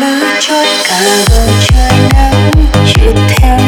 mưa trôi cả bầu trời nắng chiều theo